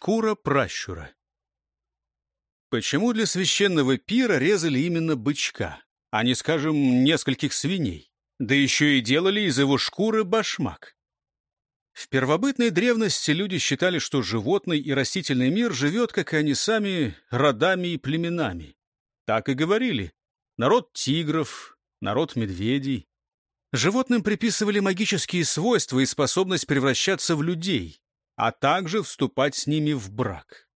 Шкура пращура. Почему для священного пира резали именно бычка, а не, скажем, нескольких свиней? Да еще и делали из его шкуры башмак. В первобытной древности люди считали, что животный и растительный мир живет, как и они сами, родами и племенами. Так и говорили. Народ тигров, народ медведей. Животным приписывали магические свойства и способность превращаться в людей, а также вступать с ними в брак.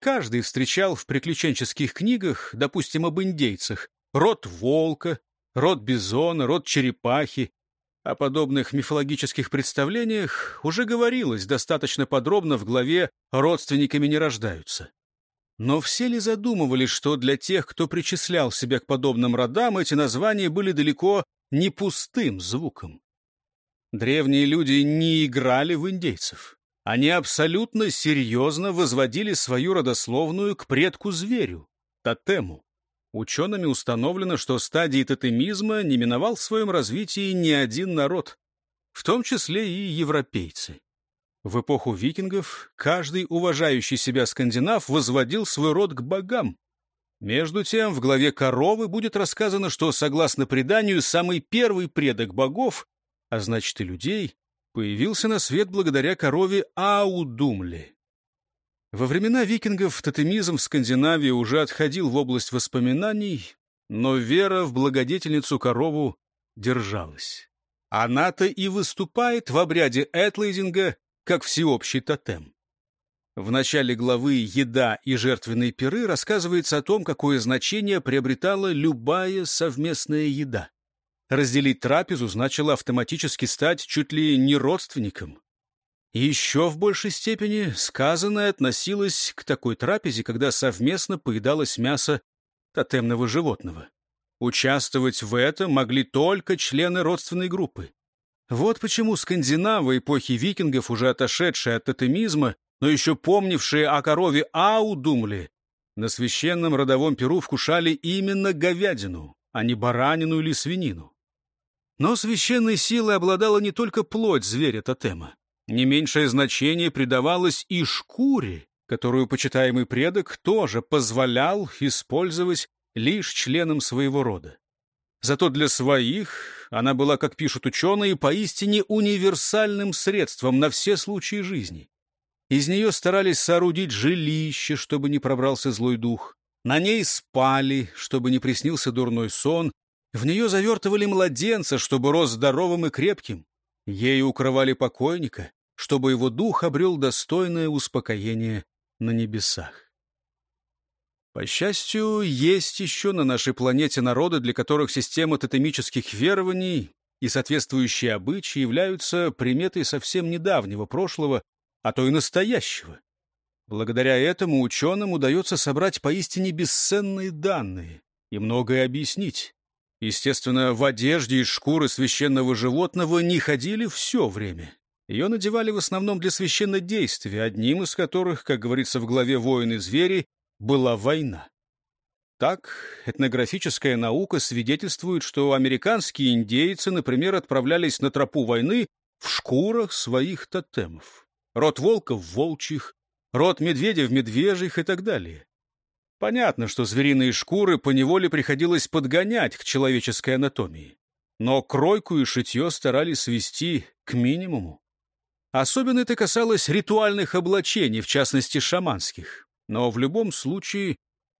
Каждый встречал в приключенческих книгах, допустим, об индейцах, род волка, род бизона, род черепахи. О подобных мифологических представлениях уже говорилось достаточно подробно в главе «Родственниками не рождаются». Но все ли задумывались, что для тех, кто причислял себя к подобным родам, эти названия были далеко не пустым звуком? Древние люди не играли в индейцев. Они абсолютно серьезно возводили свою родословную к предку-зверю, тотему. Учеными установлено, что стадии тотемизма не миновал в своем развитии ни один народ, в том числе и европейцы. В эпоху викингов каждый уважающий себя скандинав возводил свой род к богам. Между тем, в главе «Коровы» будет рассказано, что, согласно преданию, самый первый предок богов, а значит и людей, появился на свет благодаря корове Аудумле. Во времена викингов тотемизм в Скандинавии уже отходил в область воспоминаний, но вера в благодетельницу корову держалась. Она-то и выступает в обряде Этлейдинга как всеобщий тотем. В начале главы «Еда и жертвенные пиры» рассказывается о том, какое значение приобретала любая совместная еда. Разделить трапезу значило автоматически стать чуть ли не родственником. еще в большей степени сказанное относилось к такой трапезе, когда совместно поедалось мясо тотемного животного. Участвовать в этом могли только члены родственной группы. Вот почему скандинавы эпохи викингов, уже отошедшие от тотемизма, но еще помнившие о корове Ау, думали, на священном родовом перу вкушали именно говядину, а не баранину или свинину. Но священной силой обладала не только плоть зверя-тотема. Не меньшее значение придавалось и шкуре, которую почитаемый предок тоже позволял использовать лишь членам своего рода. Зато для своих она была, как пишут ученые, поистине универсальным средством на все случаи жизни. Из нее старались соорудить жилище, чтобы не пробрался злой дух. На ней спали, чтобы не приснился дурной сон, в нее завертывали младенца, чтобы рос здоровым и крепким. Ею укрывали покойника, чтобы его дух обрел достойное успокоение на небесах. По счастью, есть еще на нашей планете народы, для которых система тотемических верований и соответствующие обычаи являются приметой совсем недавнего прошлого, а то и настоящего. Благодаря этому ученым удается собрать поистине бесценные данные и многое объяснить. Естественно, в одежде из шкуры священного животного не ходили все время. Ее надевали в основном для священнодействия, одним из которых, как говорится в главе «Воины звери», была война. Так, этнографическая наука свидетельствует, что американские индейцы, например, отправлялись на тропу войны в шкурах своих тотемов. Род волков — волчьих, род медведя в медвежьих и так далее. Понятно, что звериные шкуры поневоле приходилось подгонять к человеческой анатомии. Но кройку и шитье старались свести к минимуму. Особенно это касалось ритуальных облачений, в частности шаманских. Но в любом случае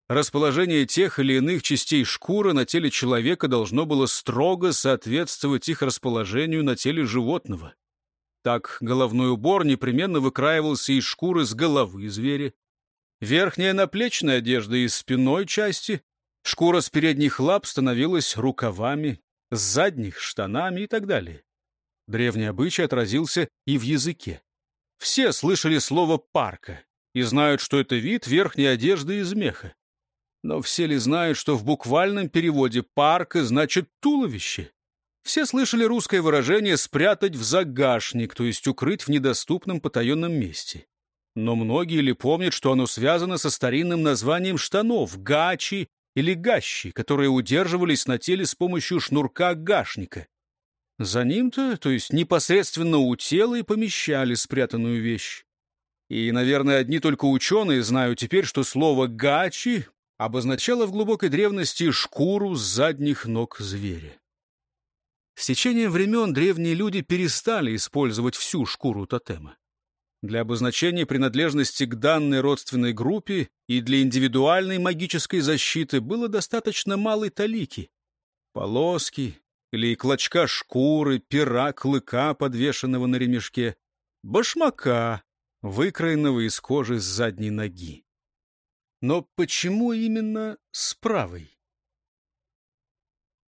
расположение тех или иных частей шкуры на теле человека должно было строго соответствовать их расположению на теле животного. Так головной убор непременно выкраивался из шкуры с головы зверя, Верхняя наплечная одежда из спинной части, шкура с передних лап становилась рукавами, с задних — штанами и так далее. Древний обычай отразился и в языке. Все слышали слово «парка» и знают, что это вид верхней одежды из меха. Но все ли знают, что в буквальном переводе «парка» значит «туловище»? Все слышали русское выражение «спрятать в загашник», то есть укрыть в недоступном потаенном месте. Но многие ли помнят, что оно связано со старинным названием штанов — гачи или гащи, которые удерживались на теле с помощью шнурка гашника. За ним-то, то есть непосредственно у тела, и помещали спрятанную вещь. И, наверное, одни только ученые знают теперь, что слово «гачи» обозначало в глубокой древности шкуру с задних ног зверя. С течением времен древние люди перестали использовать всю шкуру тотема. Для обозначения принадлежности к данной родственной группе и для индивидуальной магической защиты было достаточно малой талики. Полоски или клочка шкуры, пера, клыка, подвешенного на ремешке, башмака, выкроенного из кожи с задней ноги. Но почему именно с правой?